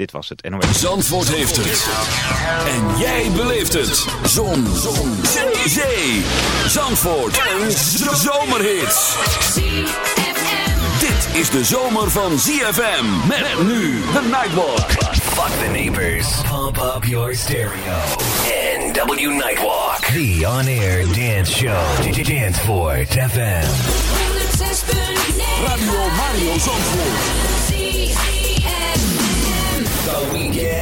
Dit was het NOS. Zandvoort heeft het. En jij beleeft het. Zon. Zon. Zee. Zandvoort. Een zomerhit. Dit is de zomer van ZFM. Met nu de Nightwalk. Fuck the neighbors. Pump up your stereo. NW Nightwalk. The on-air dance show. Danceport FM. Radio Mario Zandvoort.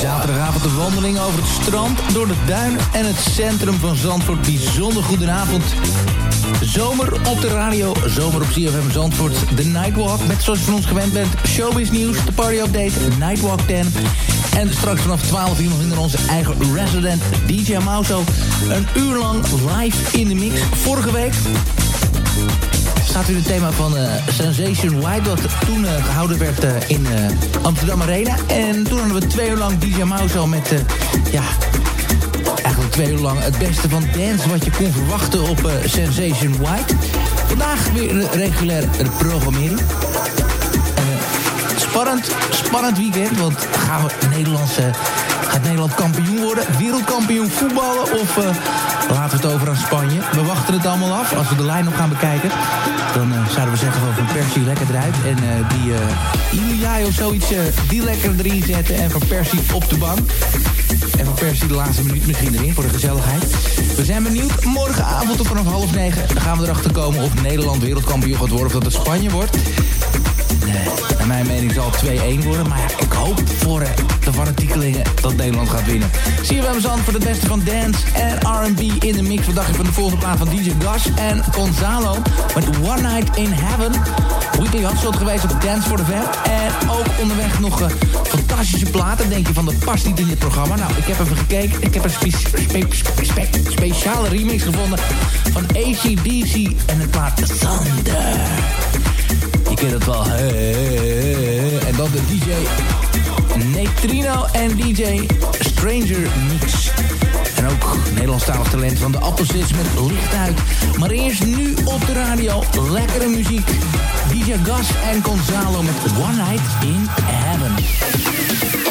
Zaterdagavond de wandeling over het strand, door de duin en het centrum van Zandvoort. Bijzonder goedenavond. Zomer op de radio, zomer op CFM Zandvoort. De Nightwalk, met zoals je van ons gewend bent. Showbiz nieuws, de party update, Nightwalk 10. En straks vanaf 12 uur nog in onze eigen resident DJ Mauso. Een uur lang live in de mix. Vorige week staat u het thema van uh, Sensation White... dat toen uh, gehouden werd uh, in Amsterdam Arena. En toen hadden we twee uur lang DJ Mauso met... ja, eigenlijk twee uur lang het beste van dance... wat je kon verwachten op Sensation White. Vandaag weer een regulair programmering. spannend, spannend weekend, want gaan we Nederlandse... Nederland kampioen worden? Wereldkampioen voetballen? Of uh, laten we het over aan Spanje? We wachten het allemaal af. Als we de lijn op gaan bekijken... dan uh, zouden we zeggen van Persie lekker eruit. En uh, die uh, of zoiets, die lekker erin zetten. En Van Persie op de bank. En Van Persie de laatste minuut misschien erin voor de gezelligheid. We zijn benieuwd. Morgenavond of vanaf half negen gaan we erachter komen... of Nederland wereldkampioen gaat worden of dat het Spanje wordt. Nee, naar mijn mening zal het 2-1 worden. Maar ik hoop voor de fanatiekelingen dat Nederland gaat winnen. Zie je bij zand voor het beste van dance en R&B in de mix. Je van de volgende plaat van DJ Gas en Gonzalo met One Night in Heaven. Weekly Hotshot geweest op Dance for the Fan. En ook onderweg nog uh, fantastische platen. Denk je van, dat past niet in dit programma. Nou, ik heb even gekeken. Ik heb een spe spe spe speciale remix gevonden van ACDC en het plaat Thunder. Je kent het wel. En dan de DJ Neutrino en DJ Stranger Mix. En ook Nederlandstalig talent van de Appelsits met licht uit. Maar eerst nu op de radio lekkere muziek. DJ Gas en Gonzalo met One Night in Heaven.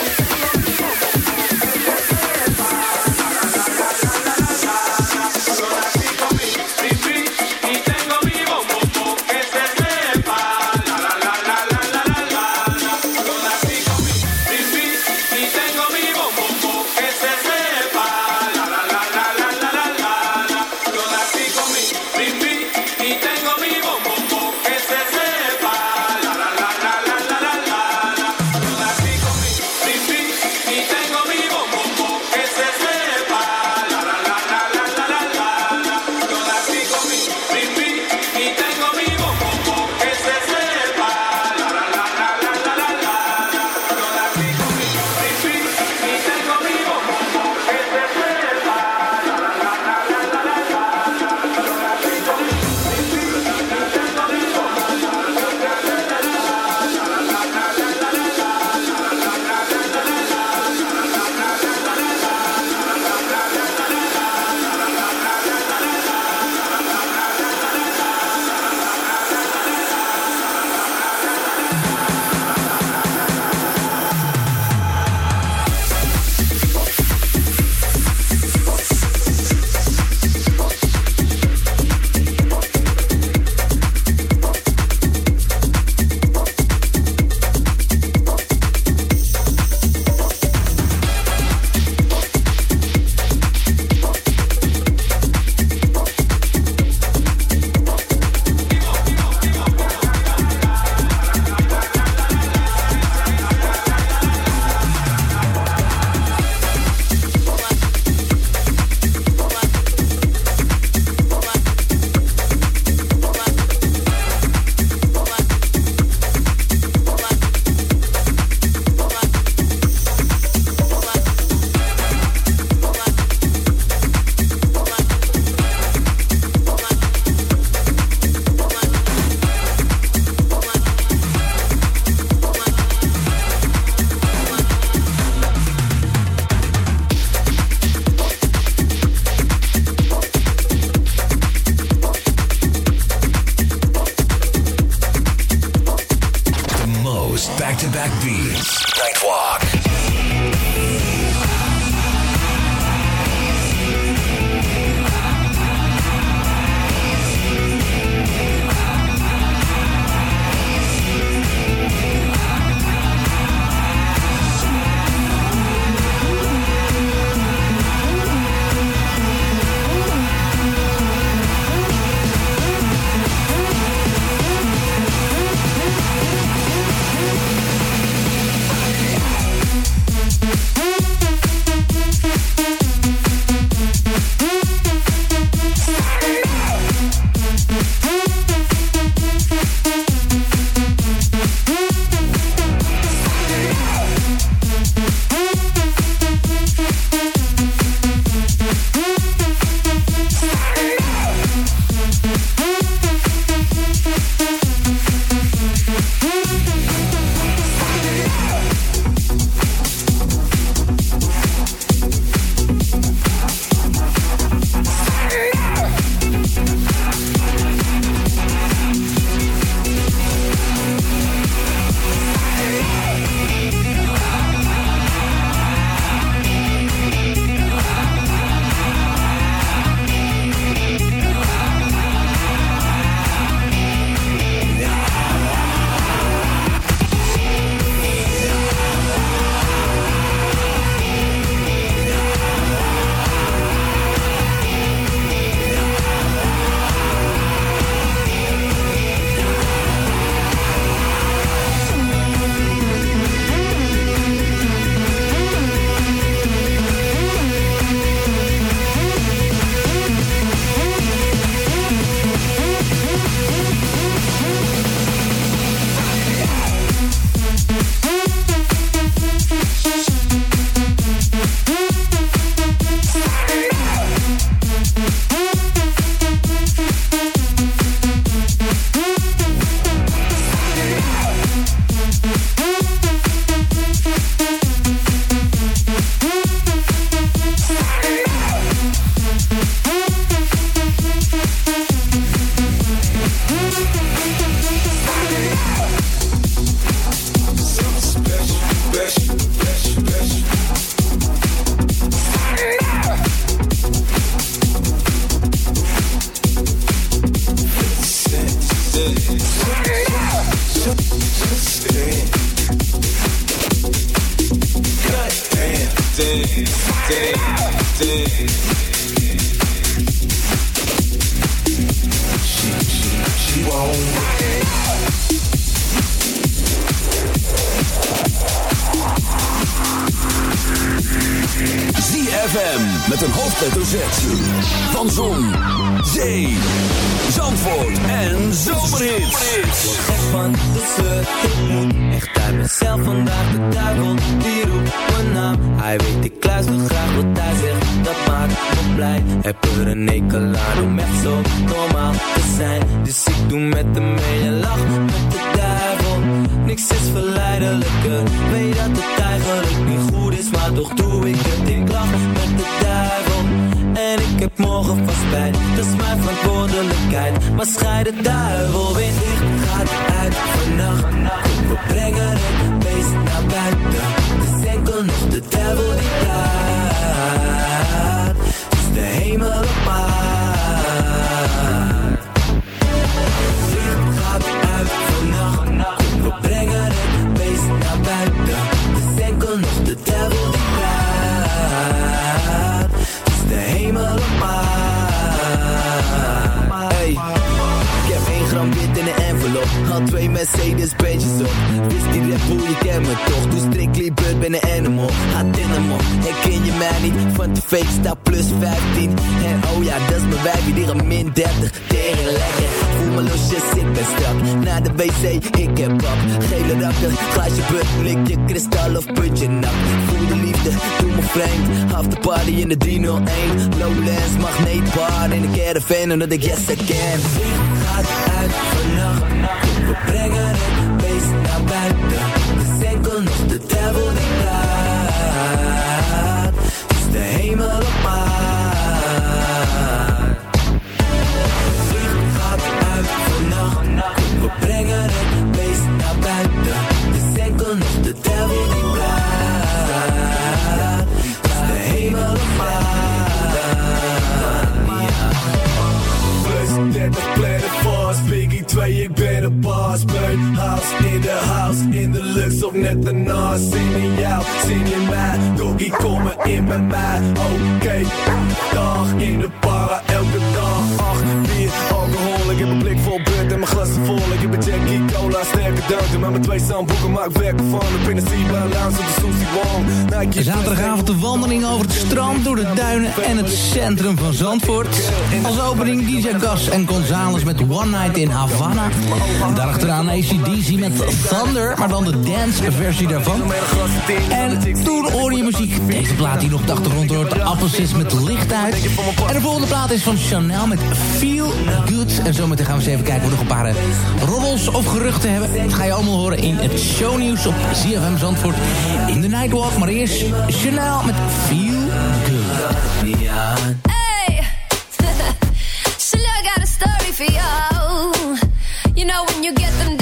Me toch. Doe strictly blood, ben een animal. Had dynamo, herken je mij niet? Van de fake sta plus 15 En oh ja, dat is mijn wijfie Die gaat min 30, tegen lekker Voel me losjes, ik ben strak. Naar de wc, ik heb pap. Gele rakken, glaasje put Lik je kristal of putje nap Voel de liefde, doe me vreemd. Half de party in de 301 Lowlands, magneetbar In de caravan, omdat ik yes I can gaat uit vannacht. We brengen het net ernaast Zin in jou, zin in mij. Doggy, kom maar in bij mij. Oké, dag in de para Elke dag, 8, 4, alcohol. Ik heb een blik vol beurt en mijn glas vol. Ik heb een Jackie Cola, De de Zaterdagavond de wandeling over het strand, door de duinen en het centrum van Zandvoort. Als opening DJ Gas en Gonzales met One Night in Havana. Daarachteraan ACDC met Thunder, maar dan de dance versie daarvan. En toen hoorde je muziek. Deze plaat die nog op de achtergrond hoort, Appelsis met Licht uit. En de volgende plaat is van Chanel met Feel Good. En zometeen gaan we eens even kijken of we nog een paar eh, roddels of geruchten hebben. Dat ga je allemaal horen in het shownieuws op ZFM Zandvoort in de Nightwalk. Maar eerst Chanel met Feel Good. Hey, Chanel got a story for you. You know when you get them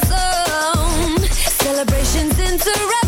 Celebration. Celebrations interrupt.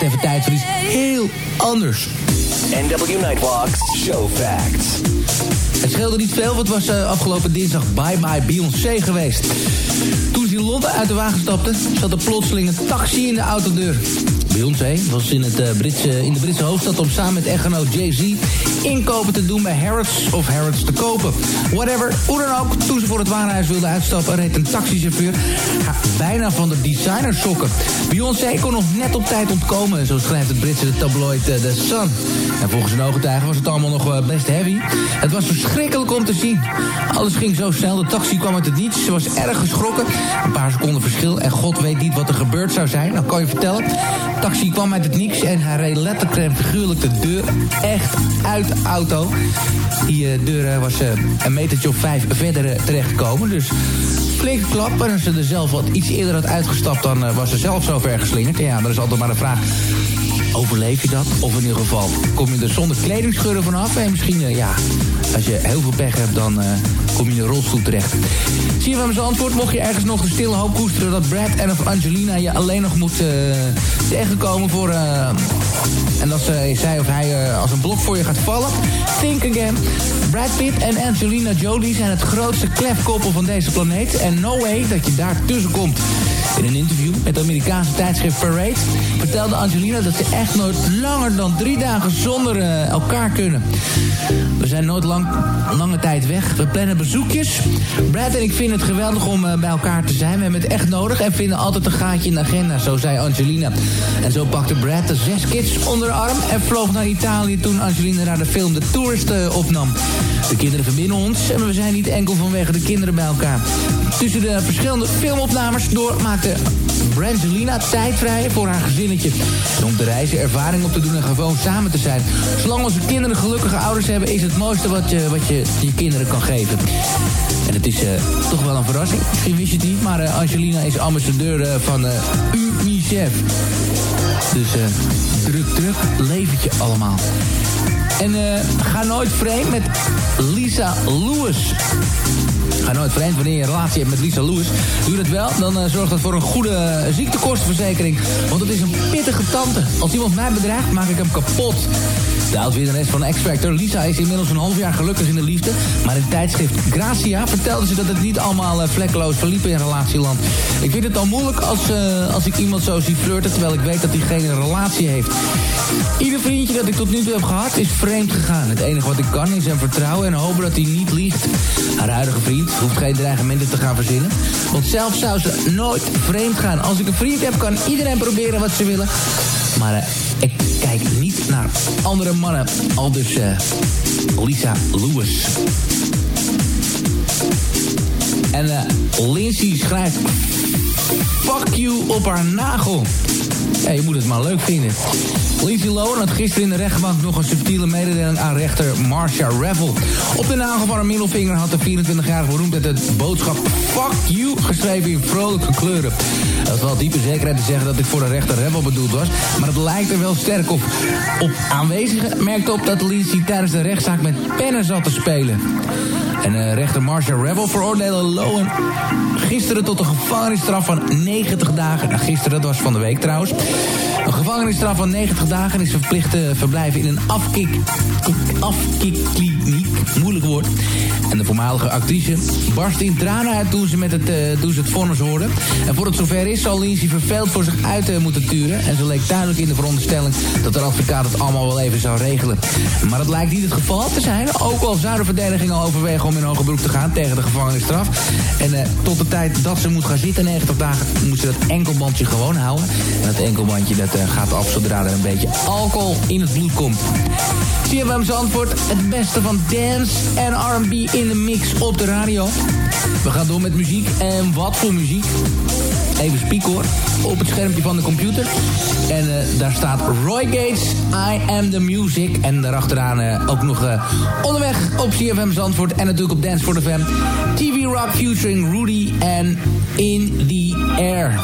Het even tijd voor iets heel anders. NW Nightwalks Show Facts. Het scheelde niet veel, want het was uh, afgelopen dinsdag Bye Bye Beyoncé geweest. Toen ze in Londen uit de wagen stapte, zat er plotseling een taxi in de autodeur. Beyoncé was in, het, uh, Britse, in de Britse hoofdstad om samen met echtgenoot Jay-Z inkopen te doen bij Harrods of Harrods te kopen. Whatever, hoe dan ook, toen ze voor het warenhuis wilde uitstappen... reed een taxichauffeur ja, bijna van de designer sokken. Beyoncé kon nog net op tijd ontkomen, zo schrijft het Britse tabloid uh, The Sun. En volgens een ooggetuigen was het allemaal nog uh, best heavy. Het was verschrikkelijk om te zien. Alles ging zo snel, de taxi kwam uit het niets. Ze was erg geschrokken. Een paar seconden verschil en god weet niet wat er gebeurd zou zijn. Nou kan je vertellen, taxi kwam uit het niets... en hij reed letterlijk en figuurlijk de deur echt uit de auto. Die uh, deur was uh, een metertje of vijf verder terechtgekomen. Dus flinke klap. En als ze er zelf wat iets eerder had uitgestapt... dan was ze zelf zo ver geslingerd. Ja, dat is altijd maar de vraag... Overleef je dat? Of in ieder geval kom je er zonder kledingscheuren vanaf? En misschien, uh, ja, als je heel veel pech hebt, dan uh, kom je in een rolstoel terecht. Zie je van mijn antwoord? Mocht je ergens nog de stille hoop koesteren... dat Brad en of Angelina je alleen nog moet uh, tegenkomen voor... en dat zij of hij als een blok voor je gaat vallen. Think again. Brad Pitt en Angelina Jolie zijn het grootste klefkoppel van deze planeet. En no way dat je daar tussen komt. In een interview met het Amerikaanse tijdschrift Parade vertelde Angelina dat ze echt nooit langer dan drie dagen zonder uh, elkaar kunnen. We zijn nooit lang, lange tijd weg. We plannen bezoekjes. Brad en ik vinden het geweldig om uh, bij elkaar te zijn. We hebben het echt nodig en vinden altijd een gaatje in de agenda, zo zei Angelina. En zo pakte Brad de zes kids onder de arm en vloog naar Italië toen Angelina naar de film The Tourist uh, opnam. De kinderen verbinden ons en we zijn niet enkel vanwege de kinderen bij elkaar. Tussen de verschillende filmopnames door maakte Brangelina tijd vrij voor haar gezinnetje. En om te reizen, ervaring op te doen en gewoon samen te zijn. Zolang onze kinderen gelukkige ouders hebben... is het mooiste wat je wat je, je kinderen kan geven. En het is uh, toch wel een verrassing. Misschien wist je het niet, maar uh, Angelina is ambassadeur uh, van UNICEF. Dus druk, druk leventje allemaal. En ga nooit vreemd met Lisa Lewis. Ga nooit vreemd wanneer je een relatie hebt met Lisa Lewis. Doe dat wel, dan uh, zorgt dat voor een goede uh, ziektekostenverzekering. Want het is een pittige tante. Als iemand mij bedreigt, maak ik hem kapot. De oud-winnares van X-Factor, Lisa, is inmiddels een half jaar gelukkig in de liefde. Maar in tijdschrift Gracia vertelde ze dat het niet allemaal uh, vlekkeloos verliep in relatieland. Ik vind het al moeilijk als, als ik iemand zo zie flirten... terwijl ik weet dat hij geen relatie heeft. Ieder vriendje dat ik tot nu toe heb gehad is vreemd gegaan. Het enige wat ik kan is hem vertrouwen en hopen dat hij niet liegt. Haar huidige vriend hoeft geen dreigementen te gaan verzinnen. Want zelf zou ze nooit vreemd gaan. Als ik een vriend heb, kan iedereen proberen wat ze willen. Maar uh, ik kijk niet naar andere mannen. Al dus uh, Lisa Lewis. En uh, Lindsay schrijft Fuck You op haar nagel. Je moet het maar leuk vinden. Lindsay Lohan had gisteren in de rechtbank nog een subtiele mededeling aan rechter Marcia Revel. Op de nagel van haar middelvinger had de 24-jarige beroemd met het boodschap Fuck You geschreven in vrolijke kleuren. Dat is wel diepe zekerheid te zeggen dat dit voor de rechter Revel bedoeld was, maar het lijkt er wel sterk op. Op aanwezigen merkte op dat Lindsay tijdens de rechtszaak met pennen zat te spelen. En uh, rechter Marcia Revel veroordeelde Lohan gisteren tot een gevangenisstraf van 90 dagen. Nou, gisteren, dat was van de week trouwens. Een gevangenisstraf van 90 dagen is verplicht te verblijven in een afkik, afkikkliniek. Moeilijk woord. En de voormalige actrice barstte in tranen uit toen ze, met het, uh, toen ze het vonnis hoorde. En voor het zover is, zal Lindsay verveeld voor zich uit uh, moeten turen. En ze leek duidelijk in de veronderstelling dat de advocaat het allemaal wel even zou regelen. Maar dat lijkt niet het geval te zijn. Ook al zou de verdediging al overwegen om in hoger beroep te gaan tegen de gevangenisstraf. En uh, tot de tijd dat ze moet gaan zitten, 90 dagen, moet ze dat enkelbandje gewoon houden. En dat enkelbandje dat, gaat af zodra er een beetje alcohol in het bloed komt. CFM antwoord het beste van dance en R&B in de mix op de radio. We gaan door met muziek. En wat voor muziek? Even spiek hoor. Op het schermpje van de computer. En uh, daar staat Roy Gates, I Am The Music. En daarachteraan uh, ook nog uh, onderweg op CFM Zandvoort. En natuurlijk op Dance for the Fam. TV Rock featuring Rudy en In The Air.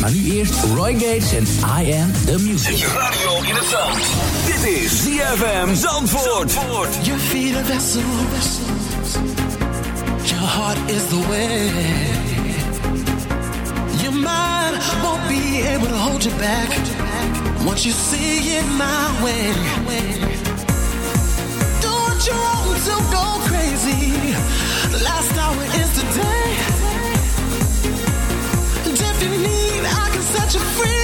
Maar nu eerst Roy Gates en I Am The Music. Zet je radio in het zand. Dit is ZFM Zandvoort. Zandvoort. Your feet are vessels. Your heart is the way. Your mind won't be able to hold you back. Once you see it my way. Do what you want to go crazy. Last hour is today. Free.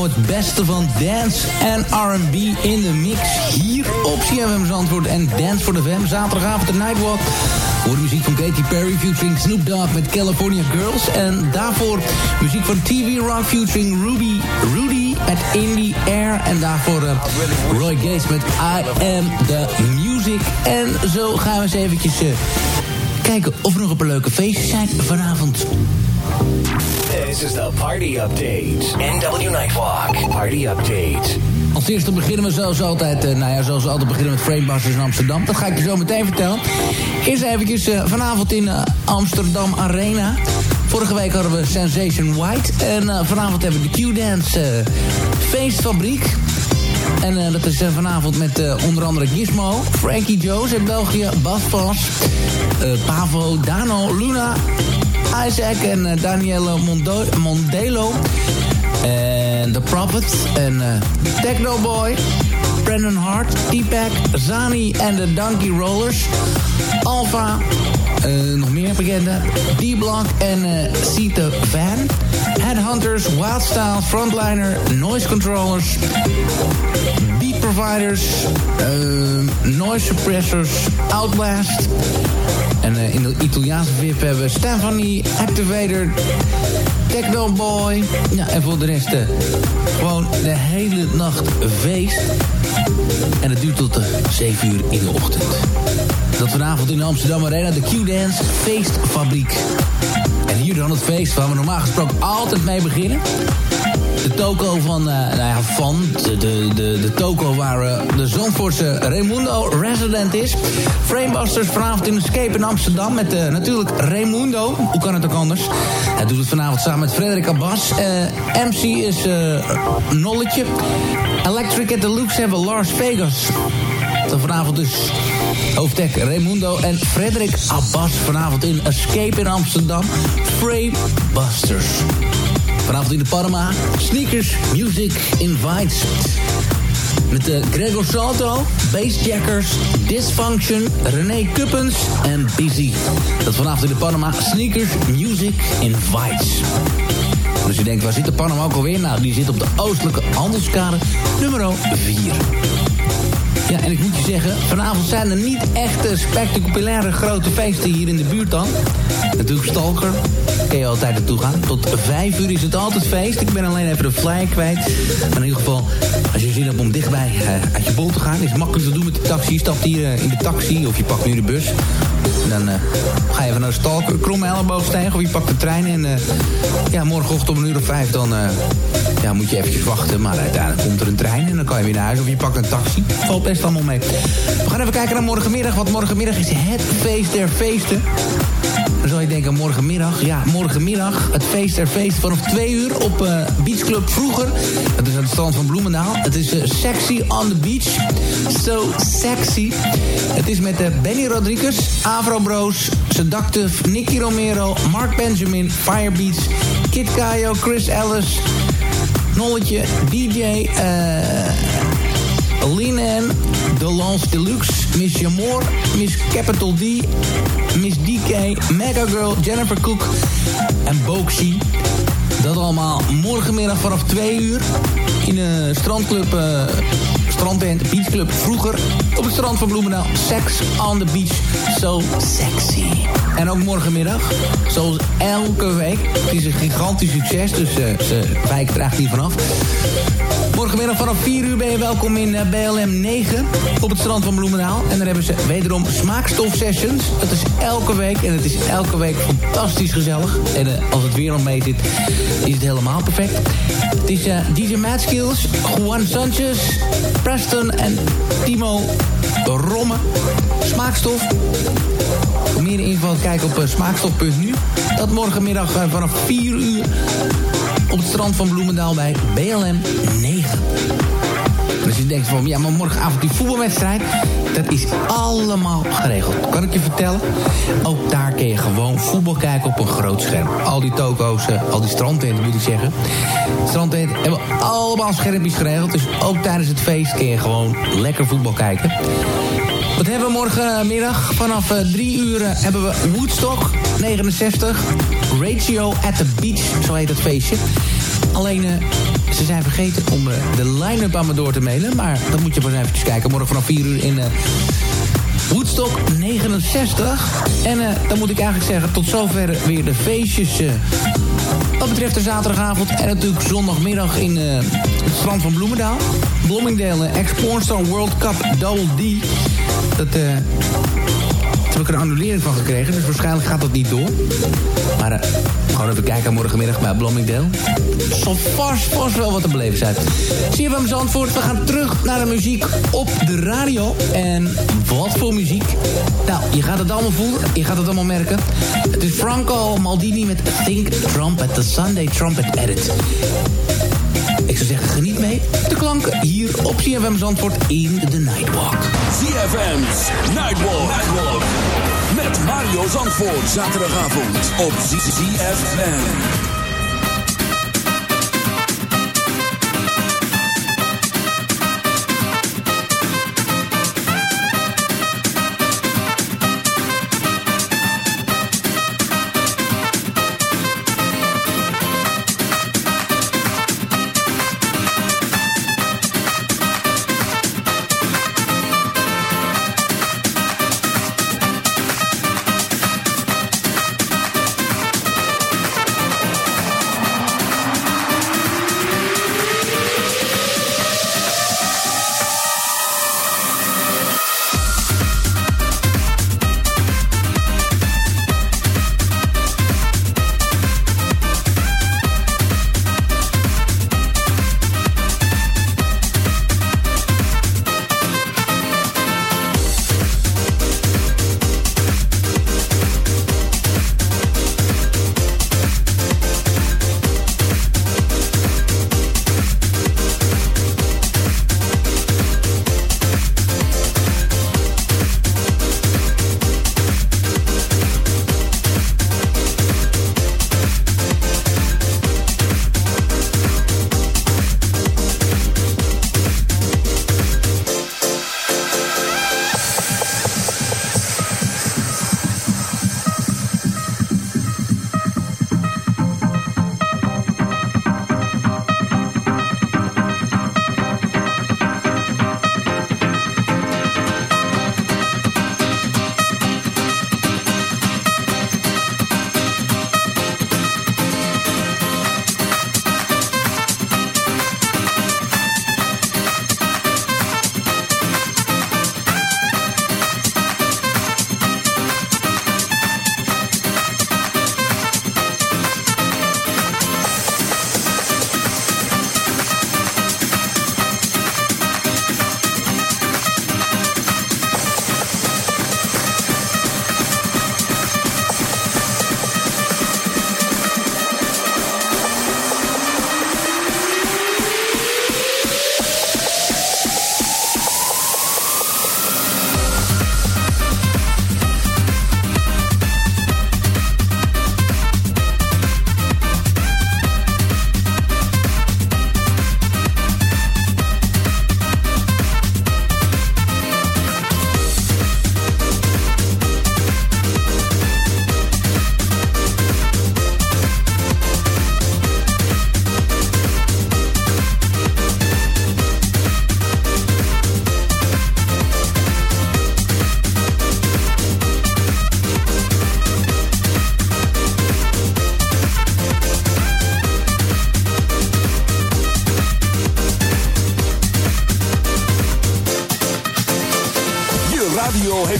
Radio. Het beste van dance en R&B in de mix. Hier op CFM Zandvoort en Dance for the Fam. Zaterdagavond de Nightwalk. Voor de muziek van Katy Perry featuring Snoop Dogg met California Girls. En daarvoor muziek van TV Rock featuring Ruby, Rudy met In the Air. En daarvoor eh, Roy Gates met I Am The Music. En zo gaan we eens eventjes... eh, kijken of er nog een paar leuke feestjes zijn vanavond. This is the party update. NW Nightwalk. Party update. Als eerste beginnen we zoals altijd, eh, nou ja, zoals altijd beginnen met Framebusters in Amsterdam. Dat ga ik je zo meteen vertellen. Eerst eventjes eh, vanavond in eh, Amsterdam Arena. Vorige week hadden we Sensation White. En eh, vanavond hebben we de Q-Dance Feestfabriek. En dat is vanavond met onder andere Gizmo, Frankie Joes uit België, Bas Pas, eh, Pavo, Dano, Luna, Isaac en Mondo Mondelo. En The Prophet en eh, Techno Boy, Brandon Hart, T-Pack, Zani en de Donkey Rollers. Alpha, eh, nog meer bekende. D-Block en Cita Van. Headhunters, Wildstyle, Frontliner, Noise Controllers. Beat Providers, eh, Noise Suppressors, Outlast. En eh, in de Italiaanse VIP hebben we Stephanie, Activator, Techno Boy. Ja, en voor de rest eh, gewoon de hele nacht feest. En het duurt tot uh, 7 uur in de ochtend. Dat vanavond in de Amsterdam Arena de Q-Dance Feestfabriek. En hier dan het feest waar we normaal gesproken altijd mee beginnen. De toko van, uh, nou ja, van, de, de, de, toko waar uh, de Zandvoortse Raimundo resident is. Framebusters vanavond in Escape in Amsterdam met uh, natuurlijk Raimundo. Hoe kan het ook anders? Hij doet het vanavond samen met Frederik Abbas. MC is Nolletje. Electric at the Looks hebben Lars Vegas. Vanavond dus hoofdtek Raimundo en Frederik Abbas. Vanavond in Escape in Amsterdam. Framebusters. Vanavond in de Panama. Sneakers Music Invites. Met de Gregor Salto, Bassjackers, Dysfunction, René Kuppens en Busy. Dat vanavond in de Panama. Sneakers Music Invites. Dus je denkt, waar zit de Panama ook alweer? Nou, die zit op de oostelijke handelskade nummer 4. Ja, en ik moet je zeggen, vanavond zijn er niet echt spectaculaire grote feesten hier in de buurt dan. Natuurlijk Stalker, kun je altijd naartoe gaan. Tot vijf uur is het altijd feest. Ik ben alleen even de flyer kwijt. Maar in ieder geval, als je zin hebt om dichtbij uh, uit je bol te gaan... is het makkelijk te doen met de taxi. Je stapt hier uh, in de taxi of je pakt nu de bus. Dan uh, ga je even naar Stalker, kromme elleboog stijgen... of je pakt de trein en ja, morgenochtend om een uur of vijf... dan ja, moet je eventjes wachten. Maar uiteindelijk komt er een trein en dan kan je weer naar huis... of je pakt een taxi. Valt best allemaal mee. We gaan even kijken naar morgenmiddag. Want morgenmiddag is het feest der feesten. Dan zal je denken, morgenmiddag. Ja, morgenmiddag. Het feest der feest vanaf twee uur op uh, Beach Club Vroeger. Het is aan het strand van Bloemendaal. Het is uh, Sexy on the Beach. So sexy. Het is met uh, Benny Rodriguez, Avro Bros, Seductive, Nicky Romero, Mark Benjamin, Firebeats, Kid Kayo, Chris Ellis, Nolletje, DJ, eh... Linen, The Lance Deluxe, Miss Jamor, Miss Capital D, Miss DK, Mega Girl, Jennifer Cook en Boxy. Dat allemaal morgenmiddag vanaf 2 uur in de strandclub, uh, strandtent, beachclub vroeger op het strand van Bloemendaal. Sex on the beach, so sexy. En ook morgenmiddag, zoals elke week. Het is een gigantisch succes, dus uh, ze wijken er eigenlijk niet vanaf. Morgenmiddag vanaf 4 uur ben je welkom in uh, BLM 9 op het strand van Bloemendaal. En dan hebben ze wederom smaakstof sessions. Het is elke week en het is elke week fantastisch gezellig. En uh, als het weer nog mee zit, is het helemaal perfect. Het is uh, DJ Matskills, Juan Sanchez, Preston en Timo Romme. Smaakstof. Meer info kijk op smaakstof.nu. Dat morgenmiddag vanaf 4 uur op het strand van Bloemendaal bij BLM 9. Dus je denkt van, ja, maar morgenavond die voetbalwedstrijd... dat is allemaal geregeld. Kan ik je vertellen? Ook daar kun je gewoon voetbal kijken op een groot scherm. Al die toko's, uh, al die strandtenten moet ik zeggen. Strandtenten hebben allemaal schermpjes geregeld. Dus ook tijdens het feest kun je gewoon lekker voetbal kijken. Wat hebben we morgenmiddag? Vanaf uh, drie uur uh, hebben we Woodstock 69. Ratio at the Beach, zo heet dat feestje. Alleen, uh, ze zijn vergeten om de line-up aan me door te mailen. Maar dan moet je maar eventjes kijken. Morgen vanaf 4 uur in Woodstock 69. En dan moet ik eigenlijk zeggen, tot zover weer de feestjes... Wat betreft de zaterdagavond en natuurlijk zondagmiddag in het strand van Bloemendaal. Bloomingdale Ex-Pornstar World Cup Double D. Dat, daar heb ik een annulering van gekregen, dus waarschijnlijk gaat dat niet door. Maar uh, gewoon even kijken morgenmiddag bij Bloomingdale. Zal vast, vast wel wat te beleven zijn. Zie je van Zandvoort, we gaan terug naar de muziek op de radio. En wat voor muziek? Nou, je gaat het allemaal voelen, je gaat het allemaal merken. Het is Franco Maldini met Think Trumpet, de Sunday Trumpet Edit. Ik zou zeggen, geniet mee. De klanken hier op CFM Zandvoort in de Nightwalk. CFM's Nightwalk. Met Mario Zandvoort. Zaterdagavond op CFM.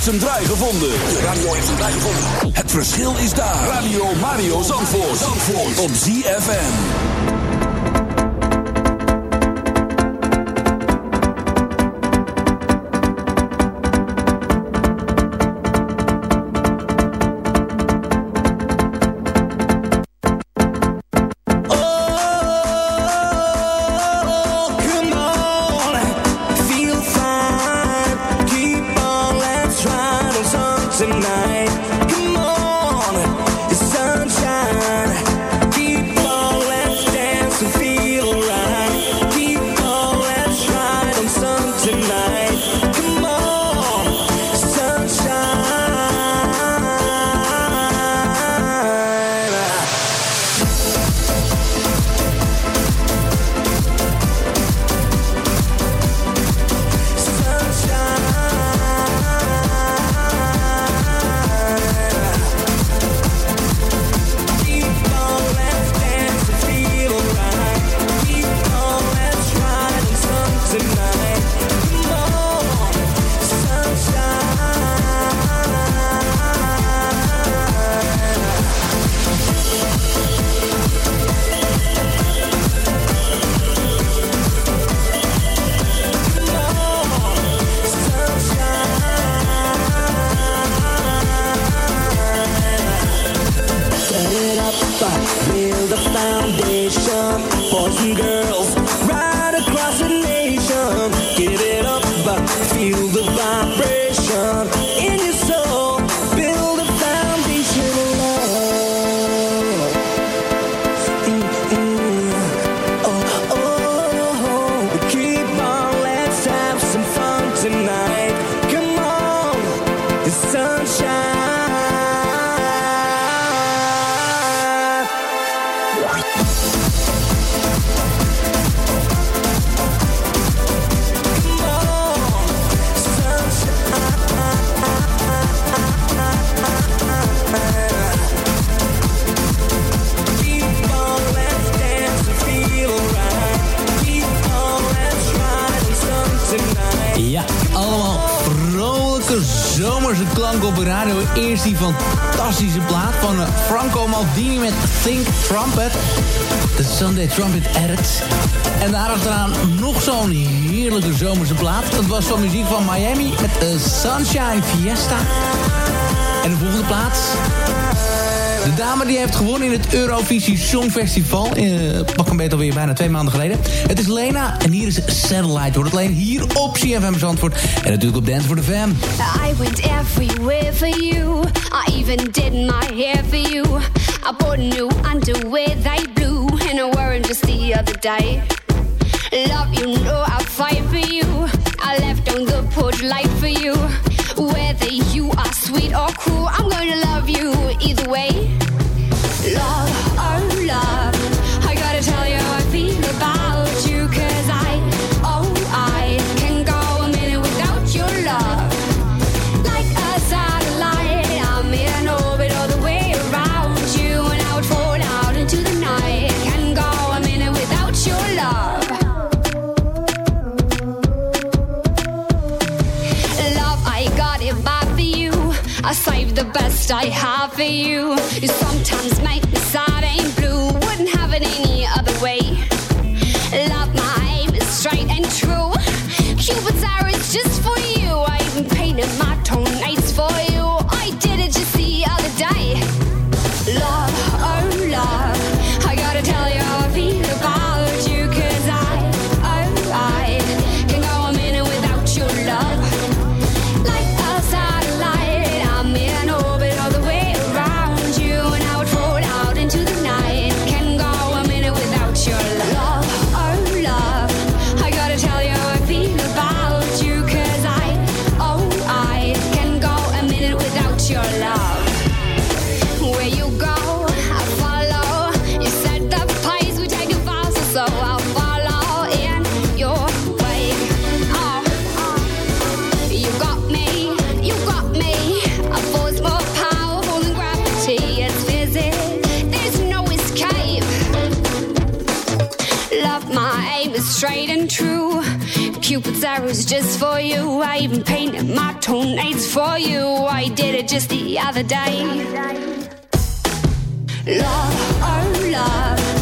Heeft zijn draai gevonden. De radio heeft zijn draai gevonden. Het verschil is daar. Radio Mario Zandvoort. Zandvoort. Op ZFM. Sunday Trumpet Edit. En daarachteraan nog zo'n heerlijke zomerse plaat. Dat was van muziek van Miami met uh, Sunshine Fiesta. En de volgende plaats... De dame die heeft gewonnen in het Eurovisie Songfestival. Uh, pak een beetje alweer bijna twee maanden geleden. Het is Lena en hier is Satellite. Hoort het alleen hier op CFM Zandvoort. En natuurlijk op Dance for the Fam. I went everywhere for you. I even did my hair for you. I bought new underwear, they blue. And I wore them just the other day. Love, you know I'll fight for you. I left on the porch light for you. Whether you are sweet or cruel, I'm gonna love you either way. Love, I have for you. You sometimes make Cupid's arrows just for you. I even painted my toenails for you. I did it just the other day. Love, oh love,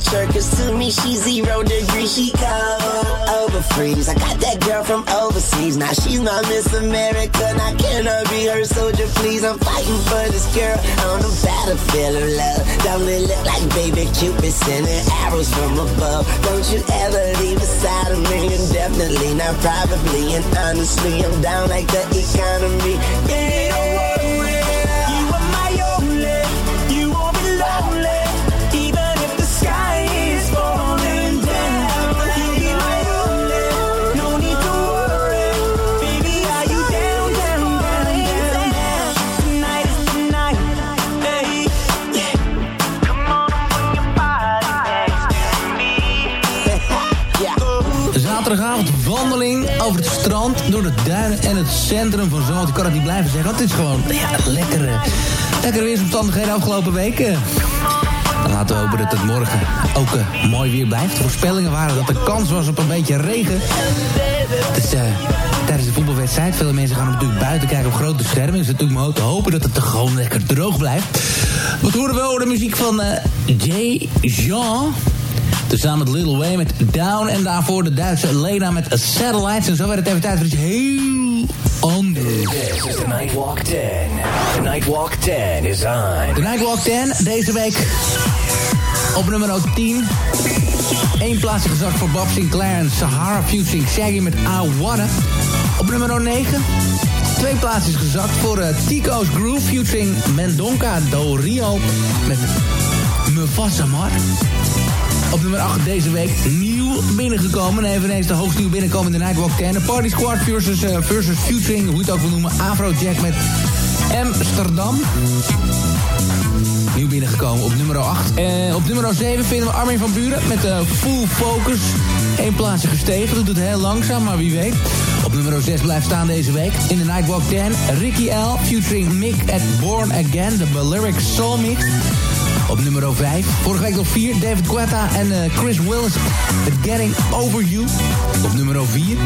temperature. Cause to me, she's zero degrees. She cold over freeze. I got that girl from overseas. Now she's my Miss America. Now can I be her soldier, please? I'm fighting for this girl on the battlefield of love. Don't it look like baby Cupid sending arrows from above? Don't you ever leave beside of me indefinitely, not probably. And honestly, I'm down like the economy. Yeah, wandeling over het strand, door de duinen en het centrum van Zand. Ik kan het niet blijven zeggen, want het is gewoon ja, lekkere, lekkere weersomstandigheden afgelopen weken. Dan laten we hopen dat het morgen ook eh, mooi weer blijft. De voorspellingen waren dat er kans was op een beetje regen. Dus eh, tijdens de voetbalwedstrijd, veel mensen gaan natuurlijk buiten kijken op grote schermen. Dus het natuurlijk te hopen dat het er gewoon lekker droog blijft. Wat horen we over de muziek van eh Jay Jean? Tezamen met Lil Wayne met Down. En daarvoor de Duitse Lena met Satellites. En zo werd het even tijd voor iets heel anders. This is the Nightwalk 10. The Nightwalk 10 is on. De Nightwalk 10 deze week op nummer 10. Eén plaatsje gezakt voor Bob Sinclair en Sahara featuring Shaggy met I Wanna. Op nummer 9. Twee plaatsjes gezakt voor uh, Tico's Groove featuring Mendonca do Rio met Me Vassamar. Op nummer 8 deze week nieuw binnengekomen. En eveneens de hoogst nieuw binnenkomen in de Nightwalk 10. De Party Squad versus, uh, versus Futuring, hoe je het ook wil noemen. Afrojack met Amsterdam. Nieuw binnengekomen op nummer 8. En op nummer 7 vinden we Armin van Buren met uh, Full Focus. Eén plaatsje gestegen, doet het heel langzaam, maar wie weet. Op nummer 6 blijft staan deze week in de Nightwalk 10. Ricky L. featuring Mick at Born Again, de Balearic Soul Mix. Op nummer 5. Vorige week op 4. David Guetta en uh, Chris Willis met Getting Over You. Op nummer 4.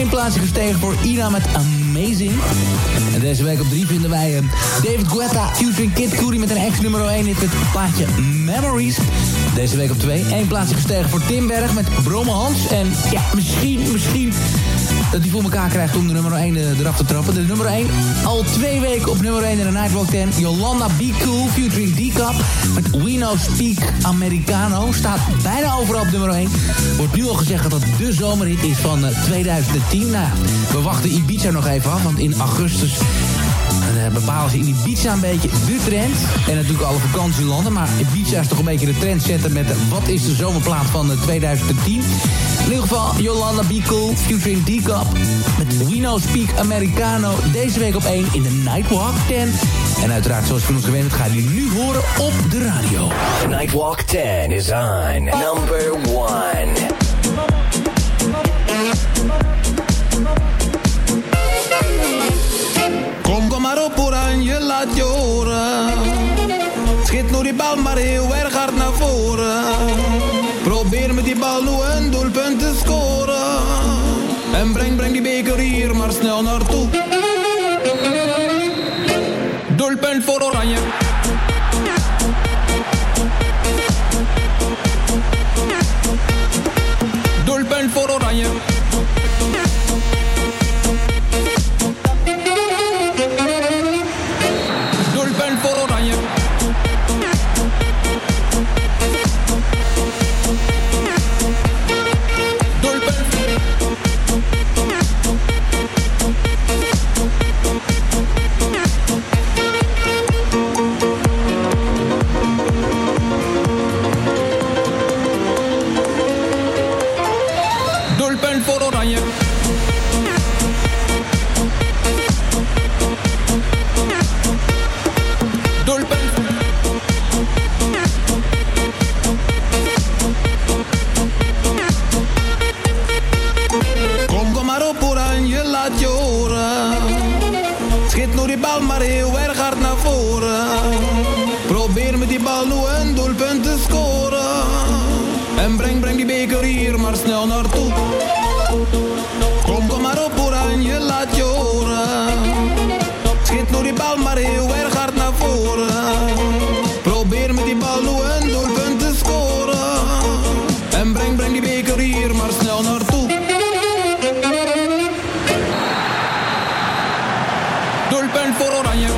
Eén plaatsje gestegen voor Ina met Amazing. En deze week op 3 vinden wij uh, David Guetta featuring Kid Cudi met een ex nummer 1 in het plaatje Memories. Deze week op 2. Eén plaatsje gestegen voor Timberg met Bromme Hans. En ja, misschien, misschien dat hij voor elkaar krijgt om de nummer 1 eraf te trappen. De nummer 1 al twee weken op nummer 1 in de Nightwalk 10. Yolanda Be Cool featuring D-Cup met We No Speak Americano. Staat bijna overal op nummer 1. Wordt nu al gezegd dat het de zomerhit is van 2010. Nou, we wachten Ibiza nog even af, want in augustus dan uh, bepalen ze in Ibiza een beetje de trend. En natuurlijk alle vakantielanden. Maar Ibiza is toch een beetje de trendsetter met de, wat is de zomerplaat van uh, 2010. In ieder geval Yolanda Be Cool, featuring D-Cup. Met We No Speak Americano. Deze week op 1 in de Nightwalk 10. En uiteraard, zoals we ons gewend, gaan jullie nu horen op de radio. Nightwalk 10 is on. Number 1. Kom, kom maar op oranje, laat je horen. Schiet nu die bal maar heel erg hard naar voren. Probeer met die bal nu een doelpunt te scoren. En breng, breng die beker hier maar snel naartoe. Doelpunt voor oranje. Doelpunt voor oranje. En breng, die beker hier maar snel naartoe. Doelpunt voor oranje.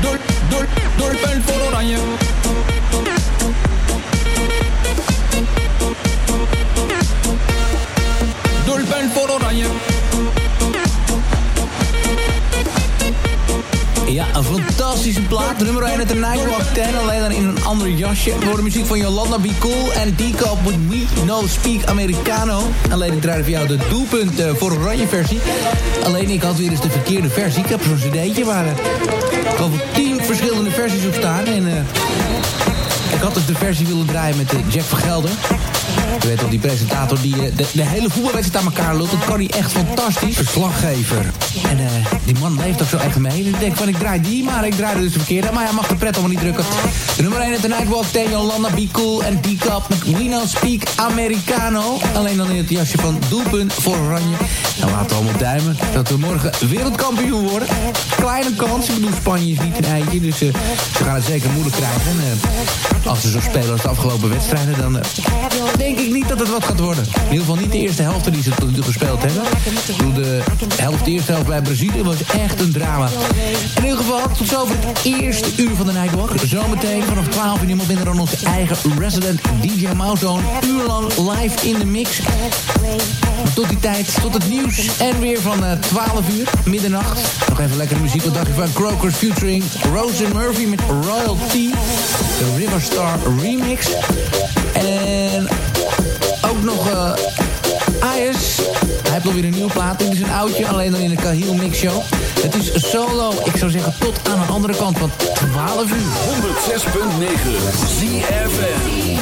Doel, doel, doelpunt voor oranje. Een fantastische plaat. Nummer 1 uit de Nightwalk 10. Alleen dan in een ander jasje. Voor de muziek van Yolanda Be Cool en D-Cup with We No Speak Americano. Alleen ik draaide voor jou de doelpunt uh, voor oranje versie. Alleen ik had weer eens de verkeerde versie. Ik heb zo'n cd'tje waar uh, ik tien verschillende versies op staan. En uh, ik had dus de versie willen draaien met Jack van Gelder. Je weet al, die presentator die de, de hele voetbalwedstrijd aan elkaar lult. Dat kan hij echt fantastisch. Verslaggever. En uh, die man leeft ook zo echt mee. Ik denk van, ik draai die, maar ik draai dus de verkeerde. Maar hij mag de pret allemaal niet drukken. De nummer 1 uit de Nightwalk, Ten Jolanda, Be Cool en D-Cup met We No Speak Americano. Alleen dan in het jasje van doelpunt voor Oranje. En laten we allemaal duimen dat we morgen wereldkampioen worden. Kleine kans, ik bedoel, Spanje is niet een eitje. Dus uh, ze gaan het zeker moeilijk krijgen. En, uh, als ze zo spelen als de afgelopen wedstrijden, dan denk ik niet dat het wat gaat worden. In ieder geval niet de eerste helft die ze tot nu gespeeld hebben. Bedoel, de helft, de eerste helft bij Brazilië was echt een drama. In ieder geval, tot zover het eerste uur van de Nightwalk. Zometeen vanaf 12 uur niemand minder dan onze eigen resident DJ Mouse. Een uur lang live in de mix. Tot die tijd tot het nieuws en weer van uh, 12 uur, middernacht. Nog even lekkere muziek. Wat dacht je van Crokers featuring Rose Murphy met Royalty. De Riverstar remix. En nog uh, Ayers. Hij heeft alweer een nieuwe plaat. Dit is een oudje, alleen dan in de Cahill Mix Show. Het is solo. Ik zou zeggen tot aan de andere kant van 12 uur. 106.9 ZFM.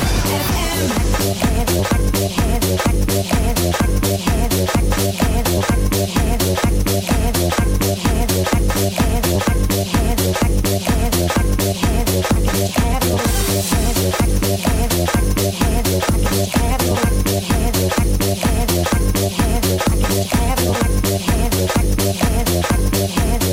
Yes.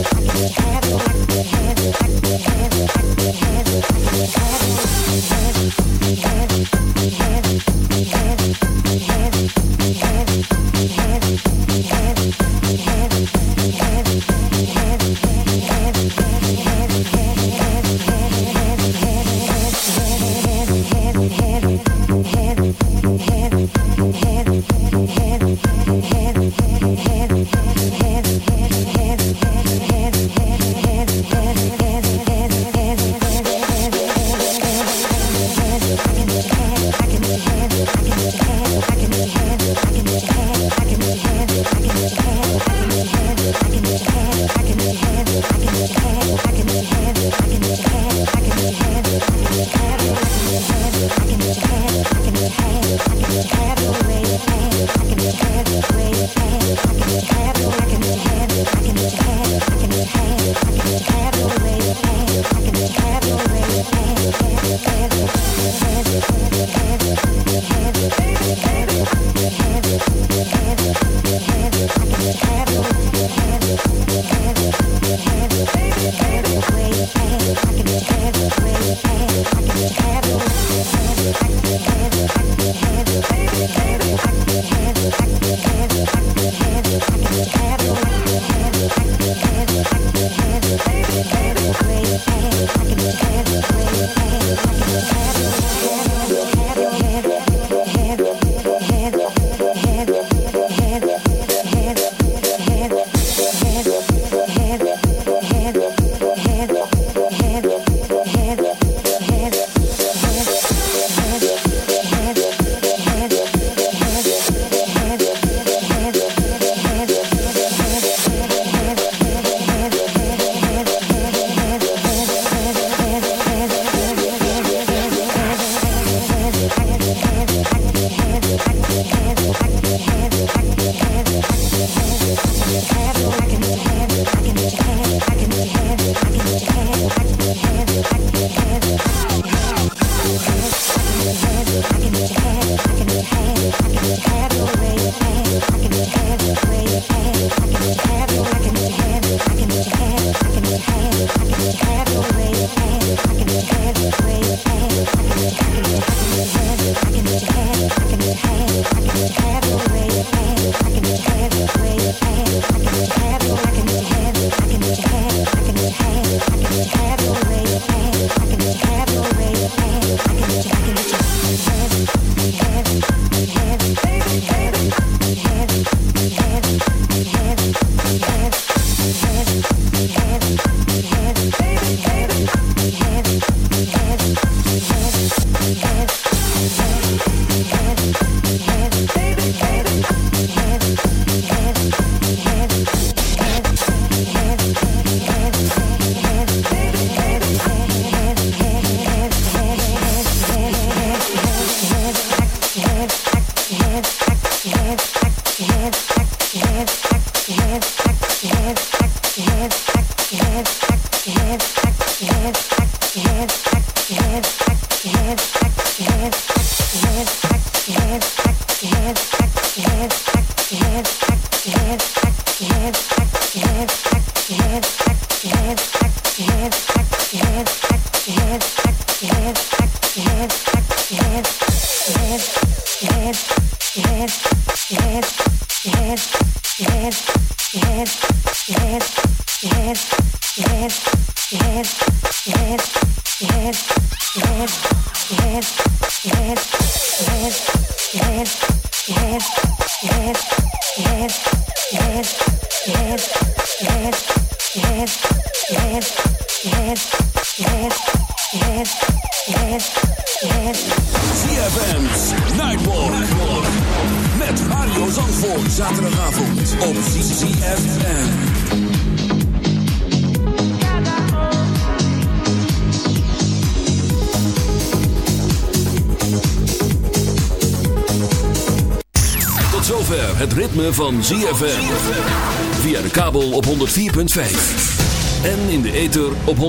Op 106.9.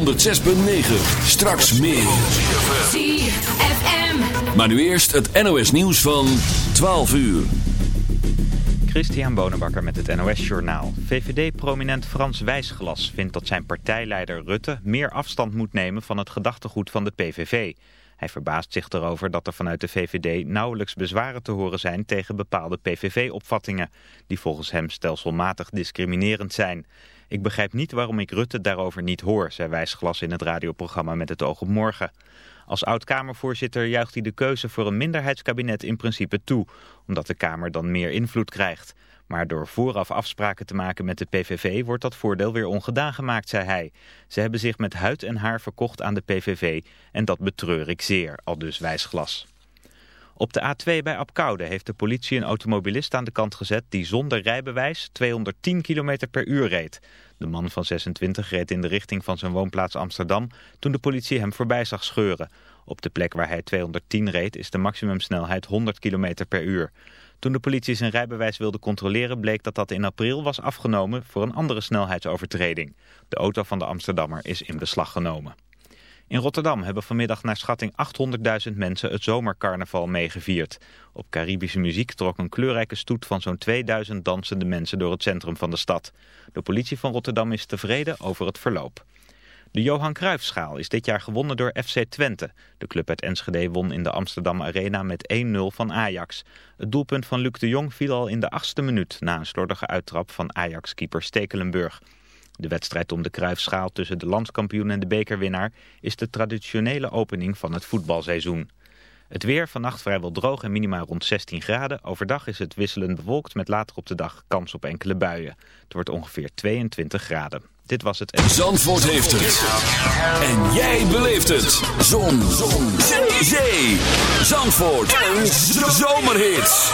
Straks meer. ZFM. Maar nu eerst het NOS nieuws van 12 uur. Christian Bonenbakker met het NOS Journaal. VVD-prominent Frans Wijsglas vindt dat zijn partijleider Rutte meer afstand moet nemen van het gedachtegoed van de PVV. Hij verbaast zich erover dat er vanuit de VVD nauwelijks bezwaren te horen zijn tegen bepaalde PVV-opvattingen, die volgens hem stelselmatig discriminerend zijn. Ik begrijp niet waarom ik Rutte daarover niet hoor, zei Wijsglas in het radioprogramma Met het oog op morgen. Als oud-Kamervoorzitter juicht hij de keuze voor een minderheidskabinet in principe toe, omdat de Kamer dan meer invloed krijgt. Maar door vooraf afspraken te maken met de PVV wordt dat voordeel weer ongedaan gemaakt, zei hij. Ze hebben zich met huid en haar verkocht aan de PVV en dat betreur ik zeer, al dus wijsglas. Op de A2 bij Apkoude heeft de politie een automobilist aan de kant gezet die zonder rijbewijs 210 km per uur reed. De man van 26 reed in de richting van zijn woonplaats Amsterdam toen de politie hem voorbij zag scheuren. Op de plek waar hij 210 reed is de maximumsnelheid 100 km per uur. Toen de politie zijn rijbewijs wilde controleren bleek dat dat in april was afgenomen voor een andere snelheidsovertreding. De auto van de Amsterdammer is in beslag genomen. In Rotterdam hebben vanmiddag naar schatting 800.000 mensen het zomercarnaval meegevierd. Op Caribische muziek trok een kleurrijke stoet van zo'n 2000 dansende mensen door het centrum van de stad. De politie van Rotterdam is tevreden over het verloop. De Johan Cruijffschaal is dit jaar gewonnen door FC Twente. De club uit Enschede won in de Amsterdam Arena met 1-0 van Ajax. Het doelpunt van Luc de Jong viel al in de achtste minuut... na een slordige uittrap van Ajax-keeper Stekelenburg. De wedstrijd om de Cruijffschaal tussen de landskampioen en de bekerwinnaar... is de traditionele opening van het voetbalseizoen. Het weer vannacht vrijwel droog en minimaal rond 16 graden. Overdag is het wisselend bewolkt met later op de dag kans op enkele buien. Het wordt ongeveer 22 graden. Dit was het... Zandvoort heeft het. En jij beleeft het. Zon. Zon. Zee. Zandvoort. Een zomerhit.